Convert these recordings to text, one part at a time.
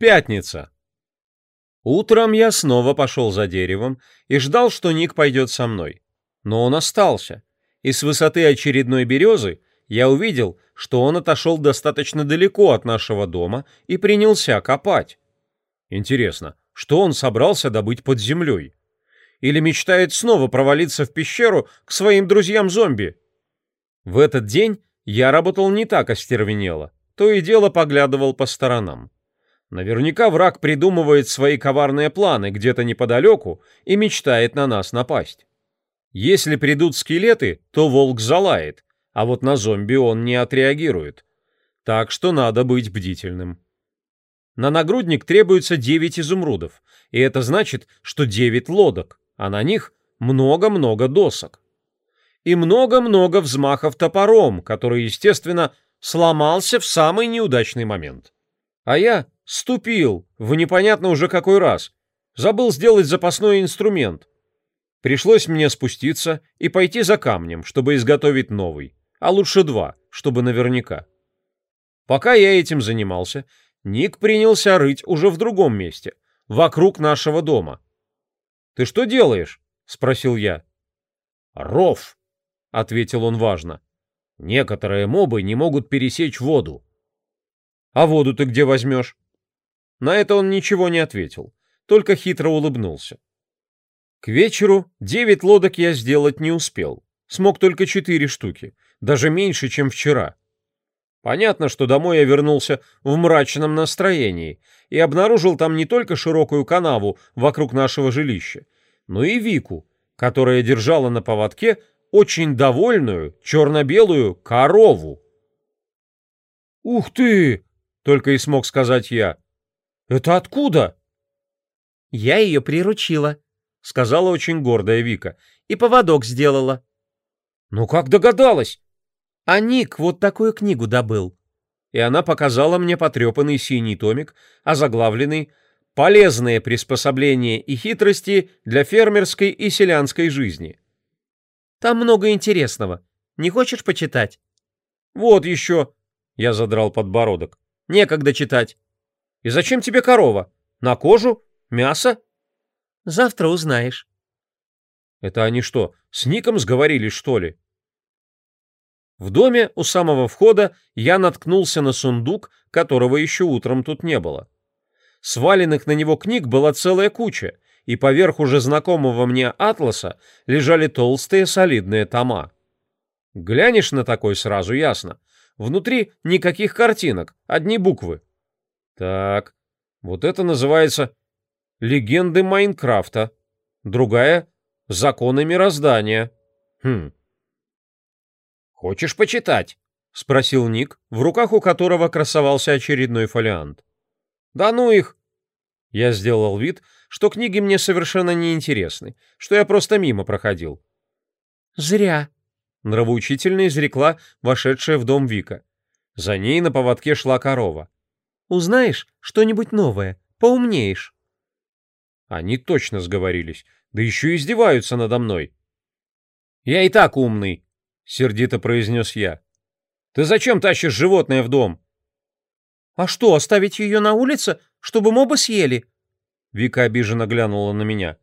Пятница. Утром я снова пошел за деревом и ждал, что Ник пойдет со мной. Но он остался, и с высоты очередной березы я увидел, что он отошел достаточно далеко от нашего дома и принялся копать. Интересно, что он собрался добыть под землей? Или мечтает снова провалиться в пещеру к своим друзьям-зомби? В этот день я работал не так остервенело, то и дело поглядывал по сторонам. Наверняка враг придумывает свои коварные планы где-то неподалеку и мечтает на нас напасть. Если придут скелеты, то волк залает, а вот на зомби он не отреагирует. Так что надо быть бдительным. На нагрудник требуется 9 изумрудов, и это значит, что 9 лодок, а на них много-много досок. И много-много взмахов топором, который, естественно, сломался в самый неудачный момент. А я Ступил, в непонятно уже какой раз. Забыл сделать запасной инструмент. Пришлось мне спуститься и пойти за камнем, чтобы изготовить новый, а лучше два, чтобы наверняка. Пока я этим занимался, Ник принялся рыть уже в другом месте, вокруг нашего дома. «Ты что делаешь?» — спросил я. «Ров», — ответил он важно. «Некоторые мобы не могут пересечь воду». «А воду ты где возьмешь?» На это он ничего не ответил, только хитро улыбнулся. К вечеру девять лодок я сделать не успел. Смог только четыре штуки, даже меньше, чем вчера. Понятно, что домой я вернулся в мрачном настроении и обнаружил там не только широкую канаву вокруг нашего жилища, но и Вику, которая держала на поводке очень довольную черно-белую корову. «Ух ты!» — только и смог сказать я. «Это откуда?» «Я ее приручила», — сказала очень гордая Вика, «и поводок сделала». «Ну как догадалась?» «А Ник вот такую книгу добыл». И она показала мне потрепанный синий томик, а заглавленный «Полезные приспособления и хитрости для фермерской и селянской жизни». «Там много интересного. Не хочешь почитать?» «Вот еще!» — я задрал подбородок. «Некогда читать. И зачем тебе корова? На кожу? Мясо? Завтра узнаешь. Это они что, с Ником сговорились, что ли? В доме у самого входа я наткнулся на сундук, которого еще утром тут не было. Сваленных на него книг была целая куча, и поверх уже знакомого мне атласа лежали толстые солидные тома. Глянешь на такой сразу ясно. Внутри никаких картинок, одни буквы. Так, вот это называется легенды Майнкрафта. Другая — законы мироздания. Хм. Хочешь почитать? — спросил Ник, в руках у которого красовался очередной фолиант. «Да ну их!» Я сделал вид, что книги мне совершенно не интересны, что я просто мимо проходил. «Зря!» — нравоучительно изрекла вошедшая в дом Вика. За ней на поводке шла корова. Узнаешь что-нибудь новое, поумнеешь». Они точно сговорились, да еще и издеваются надо мной. «Я и так умный», — сердито произнес я. «Ты зачем тащишь животное в дом?» «А что, оставить ее на улице, чтобы мобы съели?» Вика обиженно глянула на меня.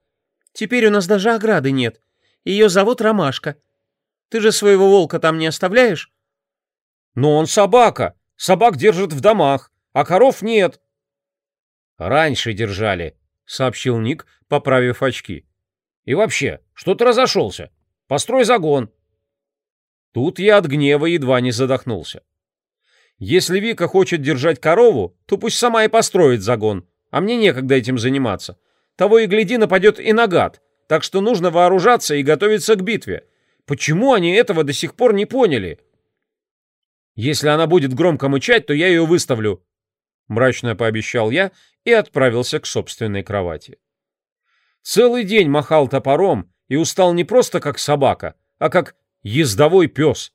«Теперь у нас даже ограды нет. Ее зовут Ромашка. Ты же своего волка там не оставляешь?» «Но он собака. Собак держат в домах а коров нет. Раньше держали, сообщил Ник, поправив очки. И вообще, что ты разошелся? Построй загон. Тут я от гнева едва не задохнулся. Если Вика хочет держать корову, то пусть сама и построит загон, а мне некогда этим заниматься. Того и гляди, нападет и нагад, так что нужно вооружаться и готовиться к битве. Почему они этого до сих пор не поняли? Если она будет громко мычать, то я ее выставлю, — мрачно пообещал я и отправился к собственной кровати. Целый день махал топором и устал не просто как собака, а как ездовой пес.